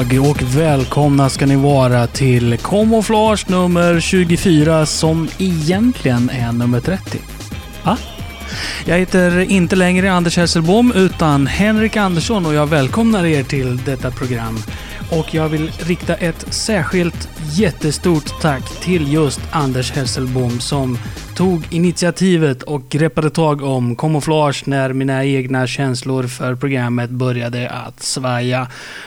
Dag och välkomna ska ni vara till Camouflage nummer 24 som egentligen är nummer 30. Va? Jag heter inte längre Anders Hesselbom utan Henrik Andersson och jag välkomnar er till detta program. Och jag vill rikta ett särskilt jättestort tack till just Anders Hesselbom som tog initiativet och greppade tag om kamouflage när mina egna känslor för programmet började att svaja.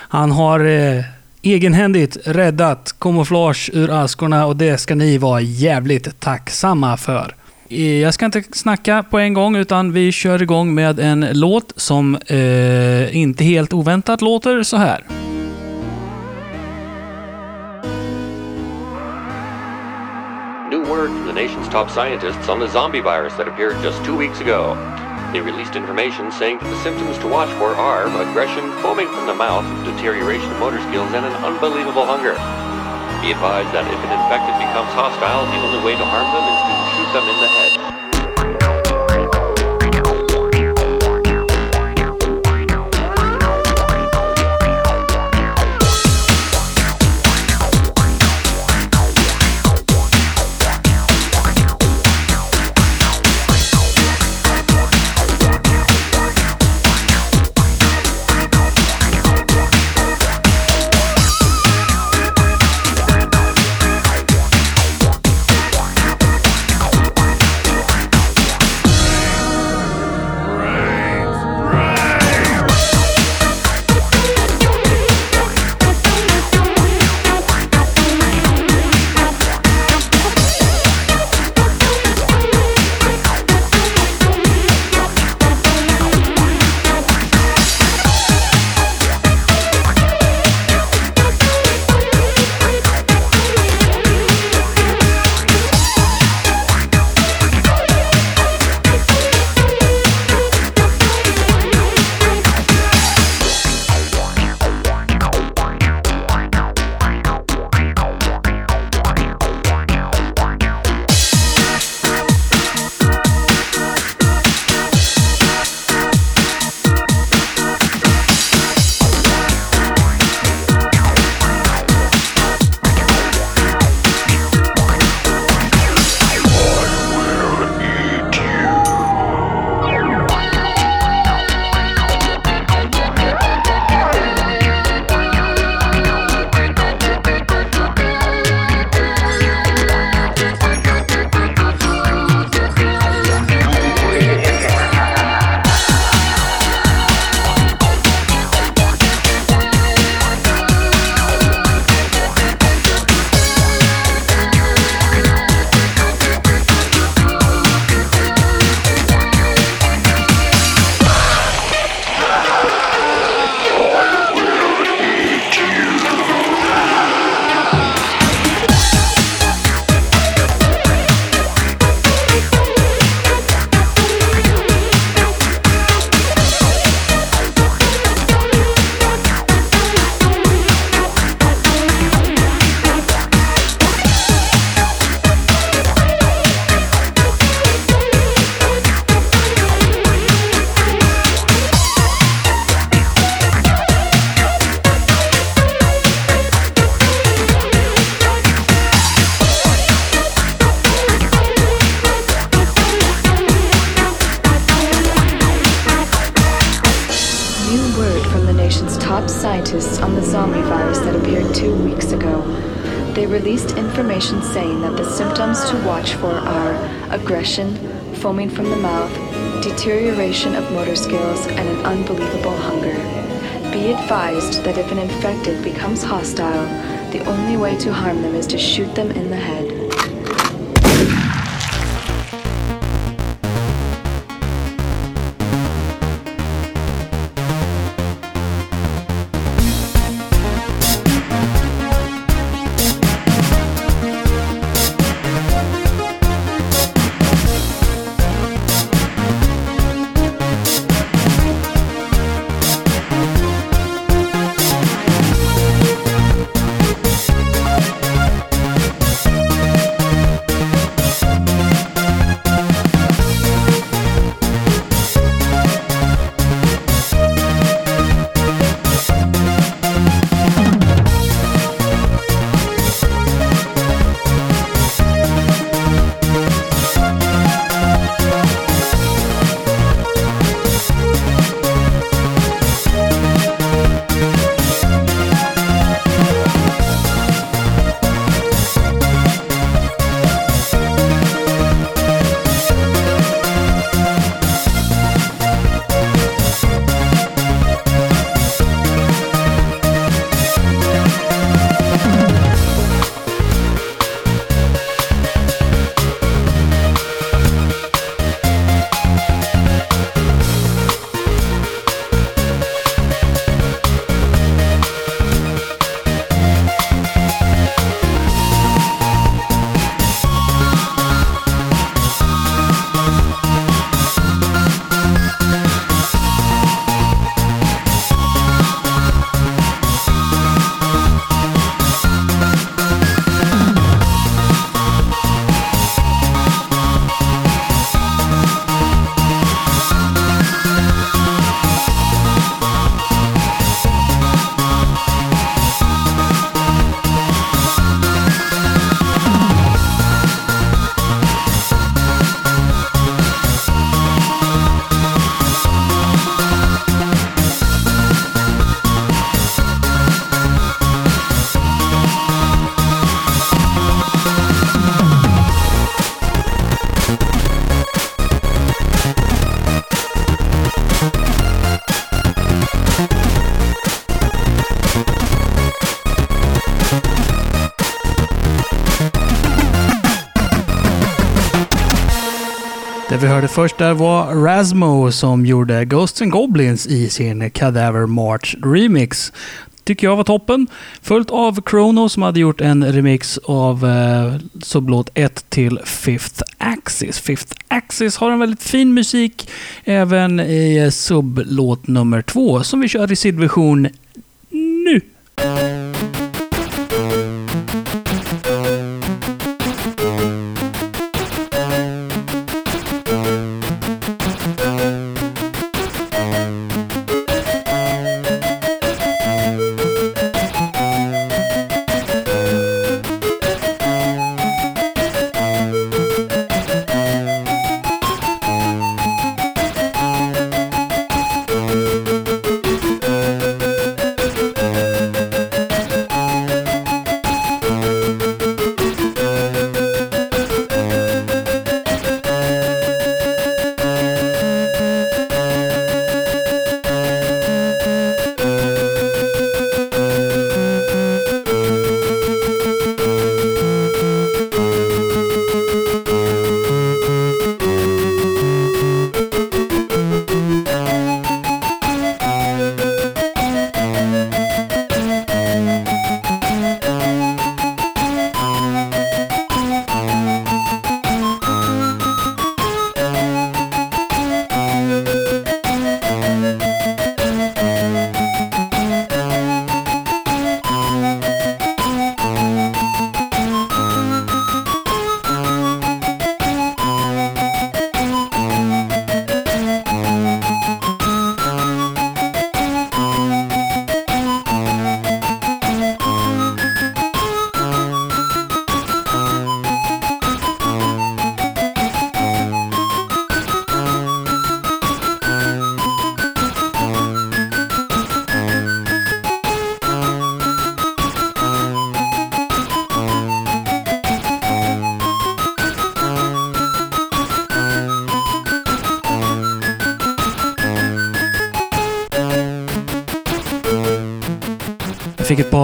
Han har eh, egenhändigt räddat kamouflage ur askorna och det ska ni vara jävligt tacksamma för. Eh, jag ska inte snacka på en gång utan vi kör igång med en låt som eh, inte helt oväntat låter så här. Word from the nation's top scientists on the zombie virus that appeared just two weeks ago. They released information saying that the symptoms to watch for are aggression, foaming from the mouth, deterioration of motor skills, and an unbelievable hunger. Be advised that if an infected becomes hostile, the only way to harm them is to shoot them in the head. Foaming from the mouth, deterioration of motor skills, and an unbelievable hunger. Be advised that if an infected becomes hostile, the only way to harm them is to shoot them in the head. Först där var Rasmo som gjorde Ghosts and Goblins i sin Cadaver March Remix. Tycker jag var toppen. Följt av Chrono som hade gjort en remix av eh, sublåt 1 till Fifth Axis. Fifth Axis har en väldigt fin musik även i eh, sublåt nummer 2 som vi kör i sidversion nu.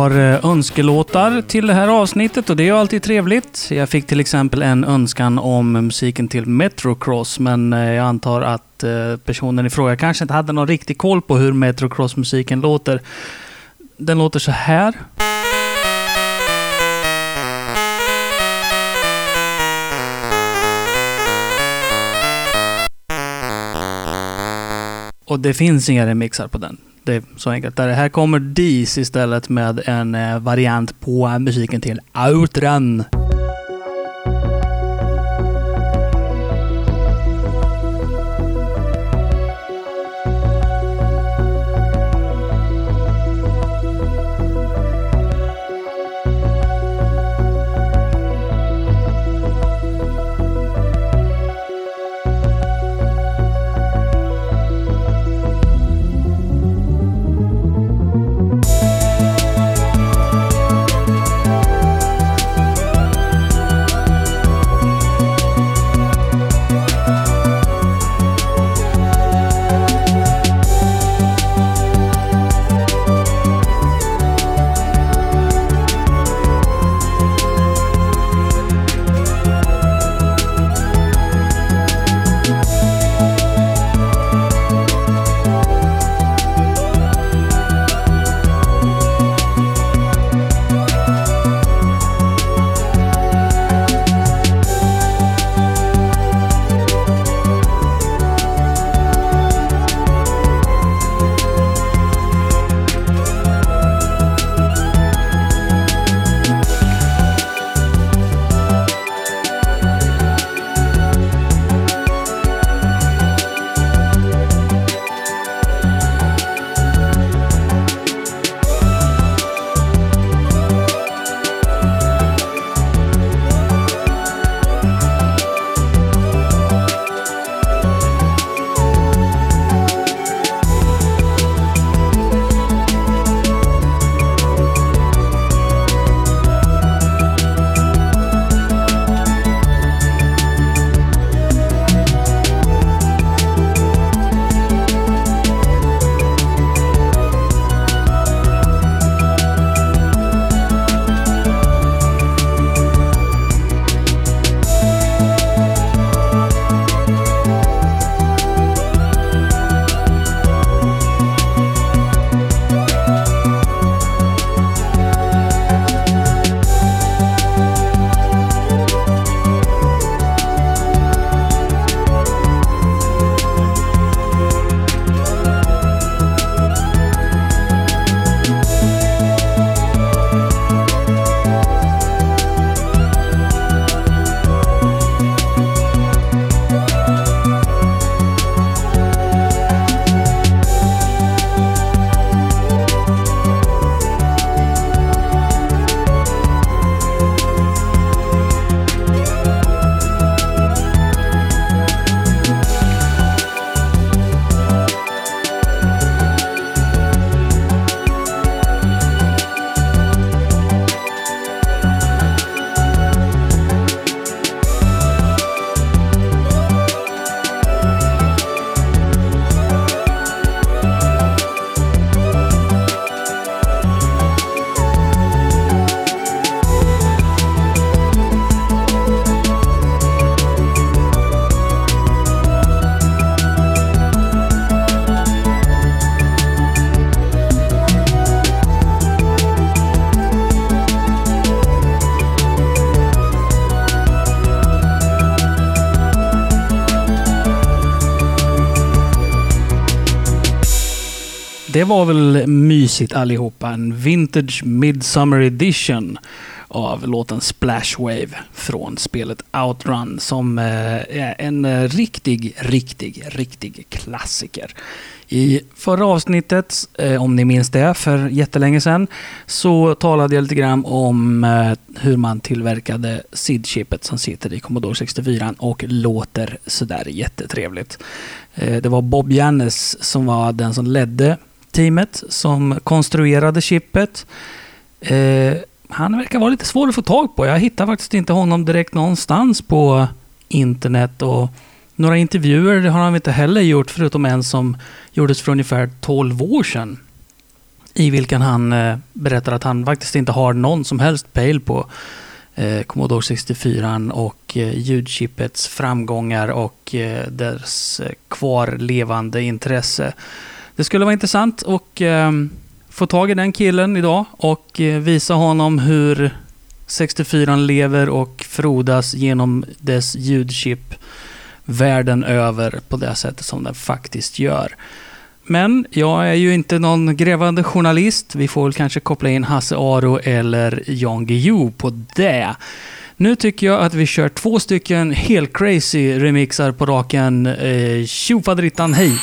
Har eh, önskelåtar till det här avsnittet och det är ju alltid trevligt. Jag fick till exempel en önskan om musiken till Metrocross, men eh, jag antar att eh, personen i fråga kanske inte hade någon riktig koll på hur Metrocross-musiken låter. Den låter så här. Och det finns inga remixar på den. Det är så enkelt. Där här kommer dis istället med en eh, variant på musiken till Outrun. Det var väl mysigt allihopa. En Vintage Midsummer Edition av låten Splash Wave från spelet Outrun som eh, är en eh, riktig, riktig, riktig klassiker. I förra avsnittet, eh, om ni minns det, för jättelänge sedan, så talade jag lite grann om hur man tillverkade SID-chippet som sitter i Commodore 64 och låter sådär jättetrevligt. Det var Bob Jannes som var den som ledde teamet som konstruerade chippet eh, han verkar vara lite svår att få tag på. Jag hittar faktiskt inte honom direkt någonstans på internet. och Några intervjuer har han inte heller gjort, förutom en som gjordes för ungefär 12 år sedan. I vilken han eh, berättar att han faktiskt inte har någon som helst pejl på eh, Commodore 64 och eh, ljudchippets framgångar och eh, dess eh, kvarlevande intresse. Det skulle vara intressant att eh, få tag i den killen idag och eh, visa honom hur 64 lever och frodas genom dess ljudchip världen över på det sättet som den faktiskt gör. Men jag är ju inte någon grävande journalist. Vi får väl kanske koppla in Hasse Aro eller Jan Guillou på det. Nu tycker jag att vi kör två stycken helt crazy remixar på raken. Eh, Tjofaderittan, hej!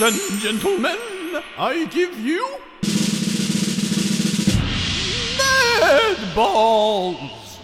Ladies and gentlemen! I give you mad balls.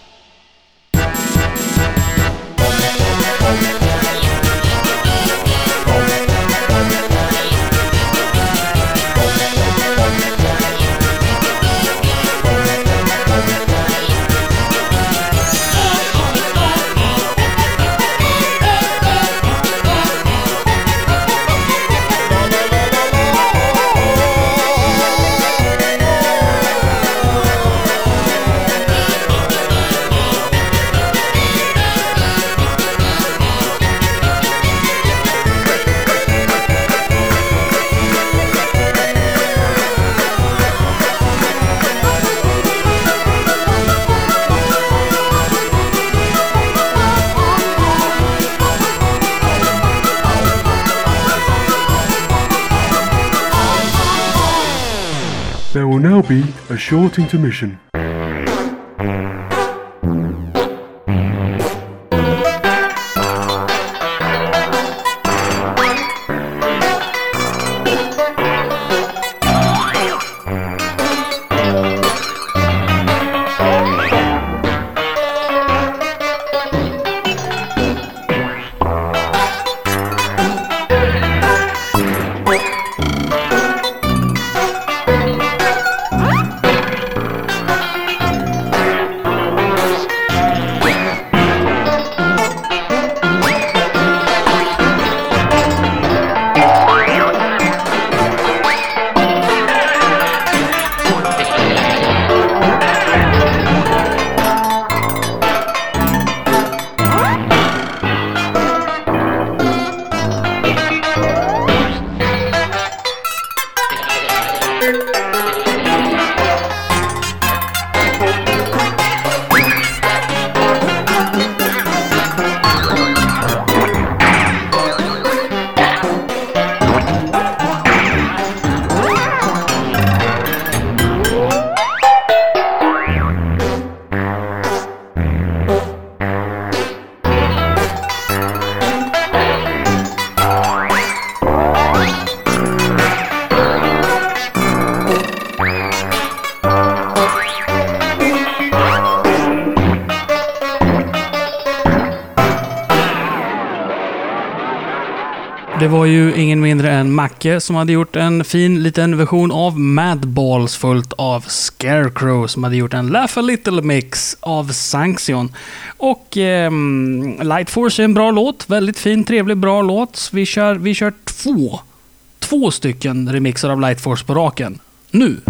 Short intermission. En Macke som hade gjort en fin liten version av Madballs fullt av Scarecrow som hade gjort en Laugh a Little Mix av Sanction. Och eh, Light Force är en bra låt. Väldigt fin, trevlig, bra låt. Vi kör, vi kör två, två stycken remixer av Light Force på raken. Nu!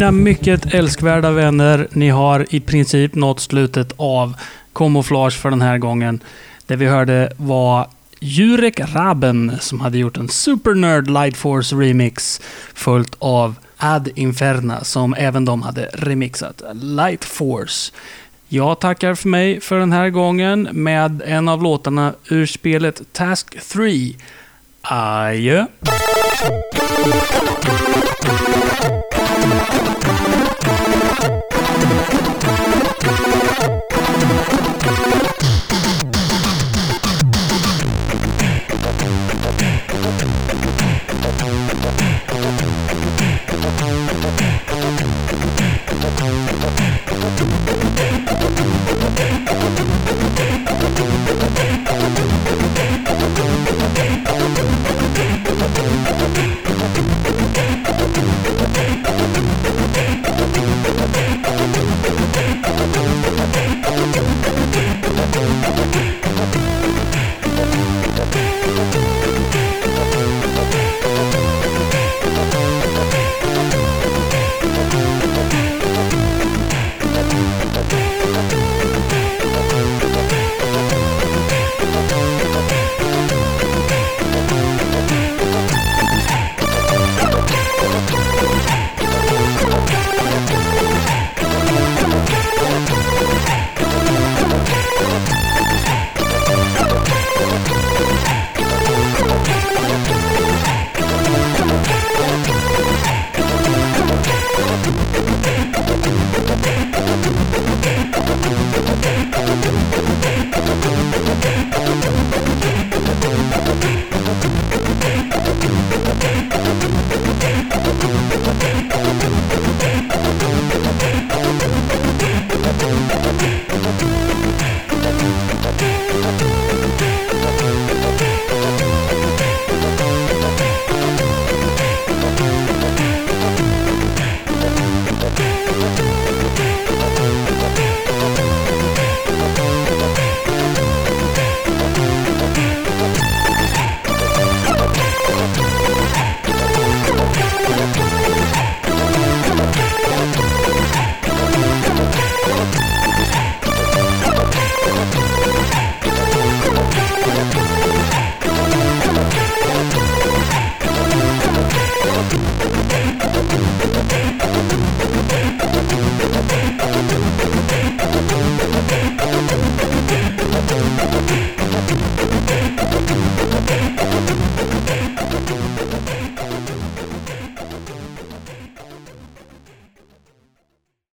Mina mycket älskvärda vänner, ni har i princip nått slutet av Camouflage för den här gången. Det vi hörde var Jurek Raben som hade gjort en supernerd Lightforce remix följt av Ad Inferna som även de hade remixat Lightforce. Jag tackar för mig för den här gången med en av låtarna ur spelet Task 3. Adjö!